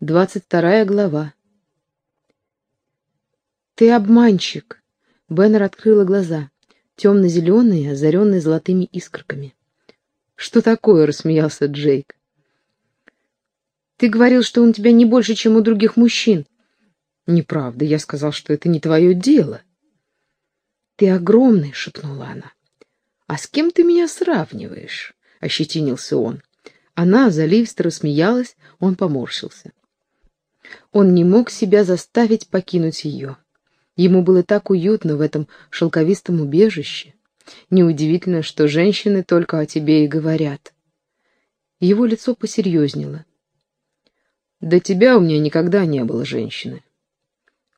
Двадцать вторая глава. «Ты обманщик!» Беннер открыла глаза, темно-зеленые, озаренные золотыми искорками. «Что такое?» — рассмеялся Джейк. «Ты говорил, что он тебя не больше, чем у других мужчин». «Неправда, я сказал, что это не твое дело». «Ты огромный!» — шепнула она. «А с кем ты меня сравниваешь?» — ощетинился он. Она заливисто рассмеялась, он поморщился. Он не мог себя заставить покинуть ее. Ему было так уютно в этом шелковистом убежище. Неудивительно, что женщины только о тебе и говорят. Его лицо посерьезнело. «До тебя у меня никогда не было женщины».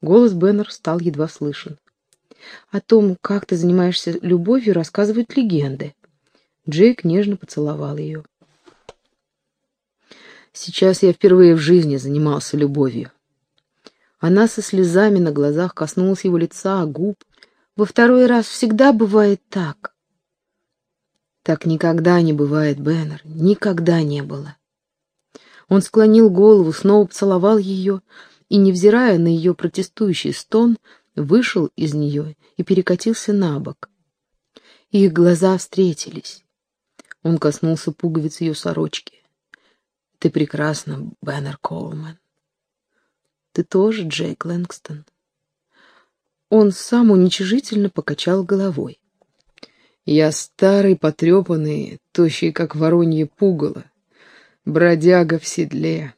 Голос Беннер стал едва слышен. «О том, как ты занимаешься любовью, рассказывают легенды». Джейк нежно поцеловал ее. Сейчас я впервые в жизни занимался любовью. Она со слезами на глазах коснулась его лица, губ. Во второй раз всегда бывает так. Так никогда не бывает, Беннер, никогда не было. Он склонил голову, снова поцеловал ее и, невзирая на ее протестующий стон, вышел из нее и перекатился на бок. Их глаза встретились. Он коснулся пуговиц ее сорочки. Ты прекрасна, Беннер Коулман. Ты тоже, Джейк Лэнгстон. Он сам уничижительно покачал головой. Я старый, потрепанный, тощий, как воронье пугало, бродяга в седле.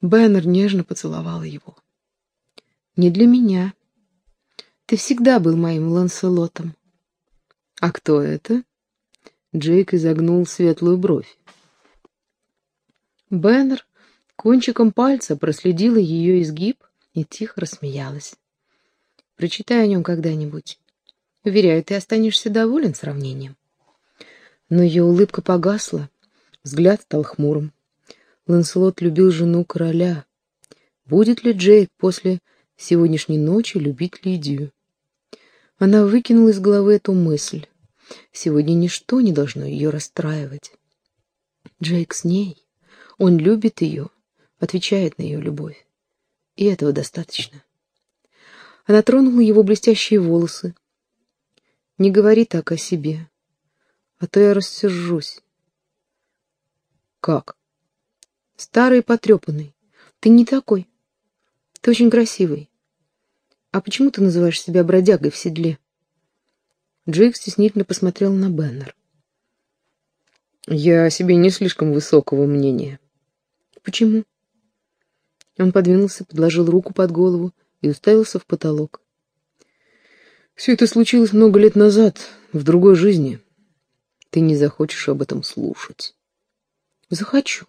Беннер нежно поцеловал его. Не для меня. Ты всегда был моим Ланселотом. А кто это? Джейк изогнул светлую бровь. Беннер кончиком пальца проследила ее изгиб и тихо рассмеялась. «Прочитай о нем когда-нибудь. Уверяю, ты останешься доволен сравнением». Но ее улыбка погасла, взгляд стал хмурым. Ланселот любил жену короля. Будет ли Джейк после сегодняшней ночи любить Лидию? Она выкинула из головы эту мысль. Сегодня ничто не должно ее расстраивать. Джейк с ней. Он любит ее, отвечает на ее любовь. И этого достаточно. Она тронула его блестящие волосы. «Не говори так о себе, а то я рассержусь». «Как?» «Старый потрепанный. Ты не такой. Ты очень красивый. А почему ты называешь себя бродягой в седле?» Джейк стеснительно посмотрел на Беннер. «Я о себе не слишком высокого мнения. Почему? Он подвинулся, подложил руку под голову и уставился в потолок. Все это случилось много лет назад, в другой жизни. Ты не захочешь об этом слушать. Захочу.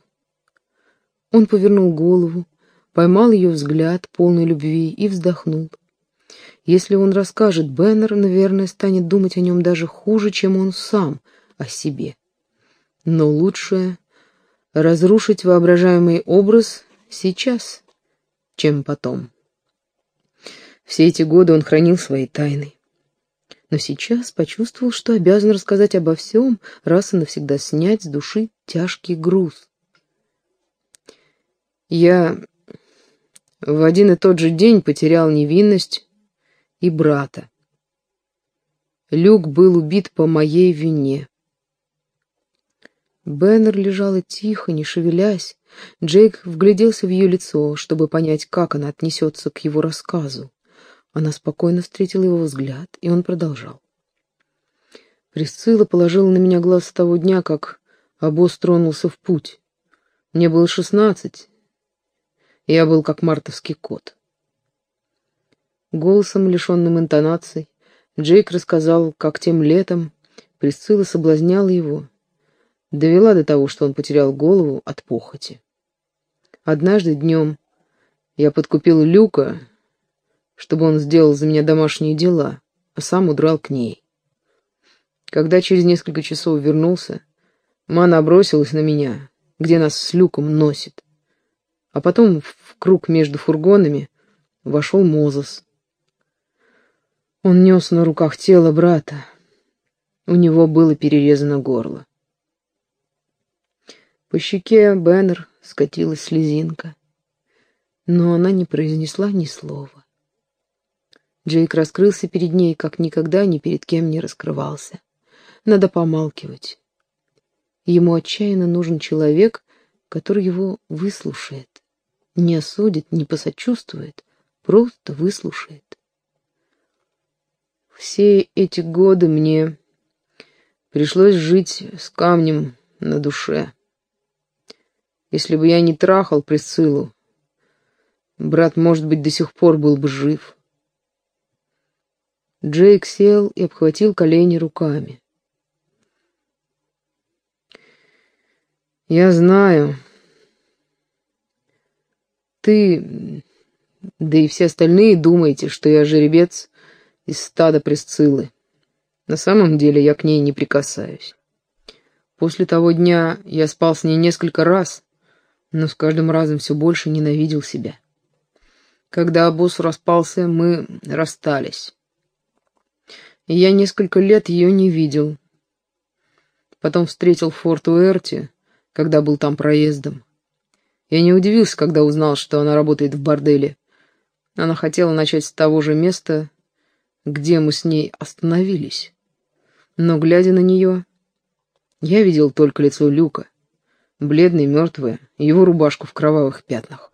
Он повернул голову, поймал ее взгляд, полный любви, и вздохнул. Если он расскажет, Беннер, наверное, станет думать о нем даже хуже, чем он сам о себе. Но лучше разрушить воображаемый образ сейчас, чем потом. Все эти годы он хранил свои тайны. Но сейчас почувствовал, что обязан рассказать обо всем, раз и навсегда снять с души тяжкий груз. Я в один и тот же день потерял невинность и брата. Люк был убит по моей вине. Беннер лежала тихо, не шевелясь. Джейк вгляделся в ее лицо, чтобы понять, как она отнесется к его рассказу. Она спокойно встретила его взгляд, и он продолжал. Присцилла положила на меня глаз с того дня, как обоз тронулся в путь. Мне было шестнадцать. Я был как мартовский кот. Голосом, лишенным интонаций, Джейк рассказал, как тем летом Присцилла соблазняла его, довела до того, что он потерял голову от похоти. Однажды днем я подкупил Люка, чтобы он сделал за меня домашние дела, а сам удрал к ней. Когда через несколько часов вернулся, Мана бросилась на меня, где нас с Люком носит. А потом в круг между фургонами вошел Мозес. Он нес на руках тело брата. У него было перерезано горло. По щеке Беннер скатилась слезинка, но она не произнесла ни слова. Джейк раскрылся перед ней, как никогда ни перед кем не раскрывался. Надо помалкивать. Ему отчаянно нужен человек, который его выслушает. Не осудит, не посочувствует, просто выслушает. Все эти годы мне пришлось жить с камнем на душе. Если бы я не трахал Присциллу, брат, может быть, до сих пор был бы жив. Джейк сел и обхватил колени руками. Я знаю. Ты, да и все остальные думаете, что я жеребец из стада Присциллы. На самом деле я к ней не прикасаюсь. После того дня я спал с ней несколько раз, но с каждым разом все больше ненавидел себя. Когда обоз распался, мы расстались. И я несколько лет ее не видел. Потом встретил Форт Уэрте, когда был там проездом. Я не удивился, когда узнал, что она работает в борделе. Она хотела начать с того же места, где мы с ней остановились. Но, глядя на нее, я видел только лицо Люка, бледное, мертвое, его рубашку в кровавых пятнах.